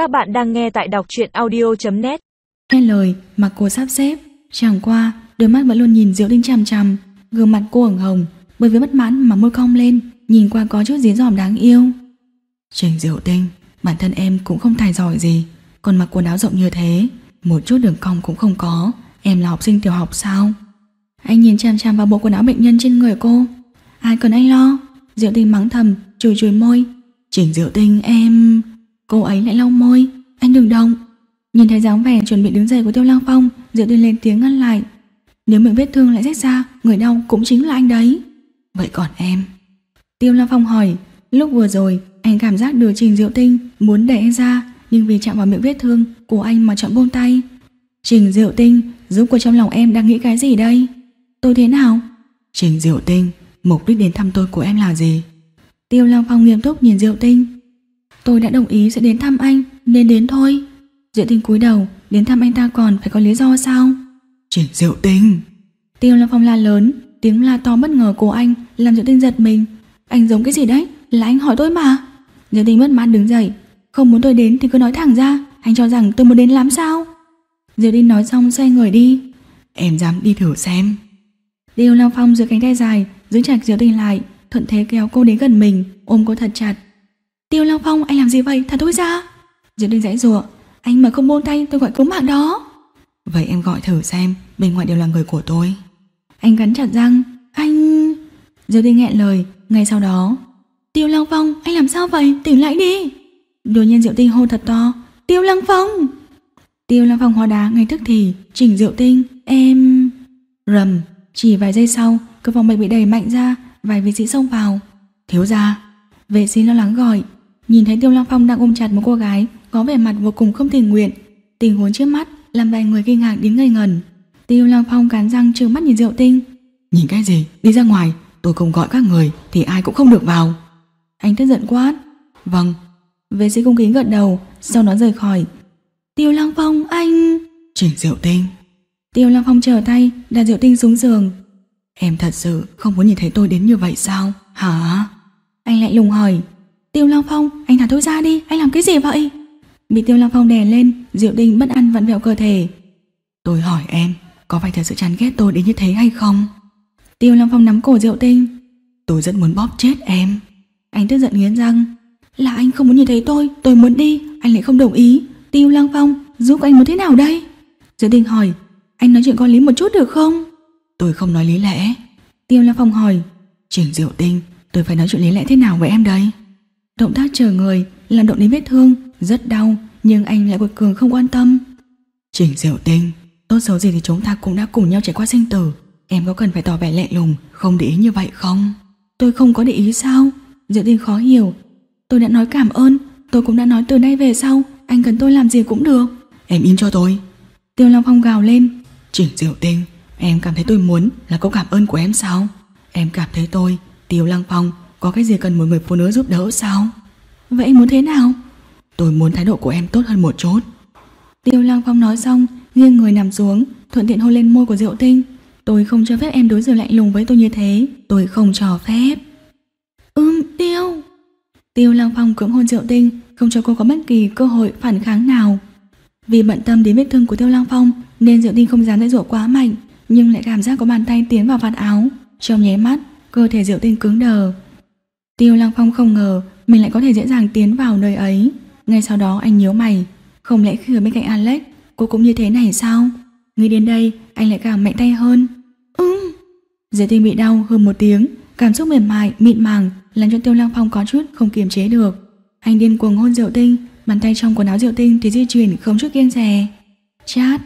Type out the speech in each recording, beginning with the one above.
Các bạn đang nghe tại đọc truyện audio.net Nghe lời mà cô sắp xếp. Chẳng qua đôi mắt vẫn luôn nhìn Diệu Tinh chằm chằm. Gương mặt cô ửng hồng Bởi vì bất mãn mà môi cong lên Nhìn qua có chút dí dỏm đáng yêu. Trình Diệu Tinh Bản thân em cũng không tài giỏi gì. Còn mặc quần áo rộng như thế Một chút đường cong cũng không có. Em là học sinh tiểu học sao? Anh nhìn chằm chằm vào bộ quần áo bệnh nhân trên người cô. Ai cần anh lo? Diệu Tinh mắng thầm chùi chùi môi. Trình Diệu Tinh em Cô ấy lại lau môi. Anh đừng động. Nhìn thấy dáng vẻ chuẩn bị đứng dậy của Tiêu Lăng Phong Diệu Tinh lên tiếng ngăn lại. Nếu miệng vết thương lại rách ra Người đau cũng chính là anh đấy. Vậy còn em? Tiêu Lăng Phong hỏi. Lúc vừa rồi anh cảm giác được Trình Diệu Tinh Muốn đẩy anh ra Nhưng vì chạm vào miệng vết thương của anh mà chọn buông tay. Trình Diệu Tinh Giúp của trong lòng em đang nghĩ cái gì đây? Tôi thế nào? Trình Diệu Tinh Mục đích đến thăm tôi của em là gì? Tiêu Lăng Phong nghiêm túc nhìn Diệu Tinh Tôi đã đồng ý sẽ đến thăm anh Nên đến thôi. Diệu Tinh cúi đầu Đến thăm anh ta còn phải có lý do sao? Trình Diệu Tinh. Tiêu Lăng Phong la lớn Tiếng la to bất ngờ của anh Làm Diệu Tinh giật mình. Anh giống cái gì đấy? Là anh hỏi tôi mà. Diệu Tinh bất mãn đứng dậy Không muốn tôi đến thì cứ nói thẳng ra Anh cho rằng tôi muốn đến lắm sao? Diệu Tinh nói xong xoay người đi. Em dám đi thử xem. Tiêu Lăng Phong giữa cánh tay dài Giữ chặt Diệu Tinh lại Thuận thế kéo cô đến gần mình Ôm cô thật chặt Tiêu Lăng Phong anh làm gì vậy? Thả tôi ra. Diệu Tinh dãy rủa Anh mà không buông tay tôi gọi cứu mạng đó. Vậy em gọi thử xem Bên ngoài đều là người của tôi. Anh gắn chặt răng. Anh Diệu Tinh nghẹn lời. Ngay sau đó Tiêu Lăng Phong anh làm sao vậy? Tỉnh lại đi. Đột nhiên Diệu Tinh hô thật to. Tiêu Lăng Phong! Tiêu Lăng Phong hóa đá ngay tức thì Chỉnh Diệu Tinh. Em Rầm. Chỉ vài giây sau Cửa phòng bệnh bị đẩy mạnh ra Vài vệ sĩ xông vào. Thiếu gia. Vệ sĩ lo lắng gọi Nhìn thấy Tiêu Lăng Phong đang ôm chặt một cô gái Có vẻ mặt vô cùng không tình nguyện. Tình huống trước mắt làm vài người kinh ngạc đến ngây ngẩn. Tiêu Lăng Phong cắn răng trừng mắt nhìn Diệu Tinh. Nhìn cái gì? Đi ra ngoài Tôi không gọi các người thì ai cũng không được vào. Anh tức giận quát. Vâng. Vệ sĩ cung kính gật đầu Sau đó rời khỏi. Tiêu Lăng Phong anh! Chỉnh Diệu Tinh. Tiêu Lăng Phong trở tay đặt Diệu Tinh xuống giường. Em thật sự không muốn nhìn thấy tôi đến như vậy sao? Hả? Anh lại lùng hỏi Tiêu Long Phong, anh thả tôi ra đi, Anh làm cái gì vậy? Bị Tiêu Long Phong đè lên, Diệu Đình bất ăn vặn vẹo cơ thể. Tôi hỏi em, Có phải thật sự chán ghét tôi đến như thế hay không? Tiêu Long Phong nắm cổ Diệu Tinh Tôi rất muốn bóp chết em. Anh tức giận nghiến răng. Là anh không muốn nhìn thấy tôi Tôi muốn đi, Anh lại không đồng ý. Tiêu Long Phong, giúp anh muốn thế nào đây? Diệu Tinh hỏi, Anh nói chuyện có lý một chút được không? Tôi không nói lý lẽ. Tiêu Long Phong hỏi Trưởng Diệu Tinh Tôi phải nói chuyện lý lẽ thế nào với em đây? Động tác chờ người Làm động đến vết thương Rất đau Nhưng anh lại quật cường không quan tâm. Trình Diệu Tinh Tốt xấu gì thì chúng ta cũng đã cùng nhau trải qua sinh tử. Em có cần phải tỏ vẻ lệ lùng Không để ý như vậy không? Tôi không có để ý sao? Diệu Tinh khó hiểu. Tôi đã nói cảm ơn Tôi cũng đã nói từ nay về sau Anh cần tôi làm gì cũng được. Em im cho tôi. Tiêu Long Phong gào lên. Trình Diệu Tinh Em cảm thấy tôi muốn là câu cảm ơn của em sao? Em cảm thấy tôi Tiêu Lăng Phong có cái gì cần một người phụ nữ giúp đỡ sao? Vậy anh muốn thế nào? Tôi muốn thái độ của em tốt hơn một chút. Tiêu Lăng Phong nói xong Nghiêng người nằm xuống Thuận tiện hôn lên môi của Diệu Tinh. Tôi không cho phép em đối xử lạnh lùng với tôi như thế. Tôi không cho phép. Ưm Tiêu. Tiêu Lăng Phong cưỡng hôn Diệu Tinh Không cho cô có bất kỳ cơ hội phản kháng nào. Vì bận tâm đến vết thương của Tiêu Lăng Phong Nên Diệu Tinh không dám dãy dụa quá mạnh Nhưng lại cảm giác có bàn tay tiến vào vạt áo. Trong nháy mắt Cơ thể Diệu Tinh cứng đờ Tiêu Lăng Phong không ngờ Mình lại có thể dễ dàng tiến vào nơi ấy. Ngay sau đó anh nhíu mày Không lẽ khi ở bên cạnh Alex Cô cũng như thế này sao? Nghĩ đến đây anh lại càng mạnh tay hơn. Ừm Diệu Tinh bị đau hơn một tiếng Cảm xúc mềm mại, mịn màng Làm cho Tiêu Lăng Phong có chút không kiềm chế được. Anh điên cuồng hôn Diệu Tinh Bàn tay trong quần áo Diệu Tinh thì di chuyển không chút kiêng dè Chát.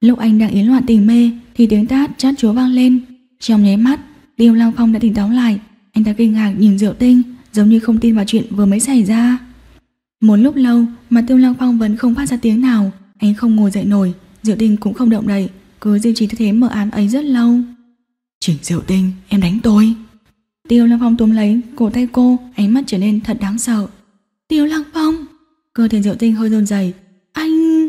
Lúc anh đang yến loạn tình mê Thì tiếng tát chát chúa vang lên. Trong nháy mắt Tiêu Lăng Phong đã tỉnh táo lại anh ta kinh ngạc nhìn Diệu Tinh Giống như không tin vào chuyện vừa mới xảy ra. Một lúc lâu mà Tiêu Lăng Phong vẫn không phát ra tiếng nào. Anh không ngồi dậy nổi Diệu Tinh cũng không động đậy Cứ duy trì tư thế mở ám ấy rất lâu. Chỉnh Diệu Tinh em đánh tôi. Tiêu Lăng Phong túm lấy cổ tay cô Ánh mắt trở nên thật đáng sợ. Tiêu Lăng Phong! Cơ thể Diệu Tinh hơi run rẩy. Anh!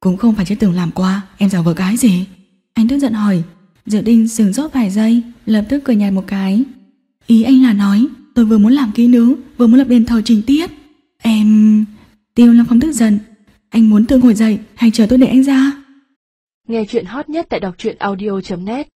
Cũng không phải chưa từng làm qua Em giả vờ cái gì? Anh tức giận hỏi. Diệu Tinh dừng rốt vài giây Lập tức cười nhạt một cái Ý anh là nói, Tôi vừa muốn làm kỹ nữ, Vừa muốn lập đền thờ trình tiết. Em, Tiêu Lăng Phong tức giận. Anh muốn tương ngồi dậy hay chờ tôi để anh ra? Nghe chuyện hot nhất tại đọc truyện audio.net